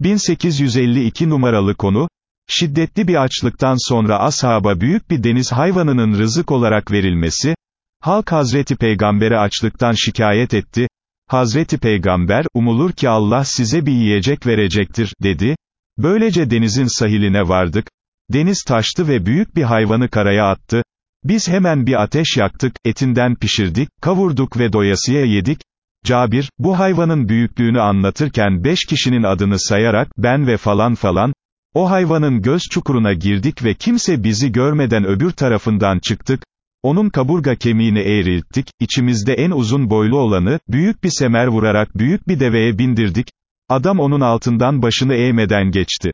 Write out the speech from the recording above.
1852 numaralı konu, şiddetli bir açlıktan sonra ashaba büyük bir deniz hayvanının rızık olarak verilmesi, halk Hazreti Peygamber'e açlıktan şikayet etti, Hazreti Peygamber, umulur ki Allah size bir yiyecek verecektir, dedi, böylece denizin sahiline vardık, deniz taştı ve büyük bir hayvanı karaya attı, biz hemen bir ateş yaktık, etinden pişirdik, kavurduk ve doyasıya yedik, Cabir, bu hayvanın büyüklüğünü anlatırken beş kişinin adını sayarak, ben ve falan falan, o hayvanın göz çukuruna girdik ve kimse bizi görmeden öbür tarafından çıktık, onun kaburga kemiğini eğrilttik, içimizde en uzun boylu olanı, büyük bir semer vurarak büyük bir deveye bindirdik, adam onun altından başını eğmeden geçti.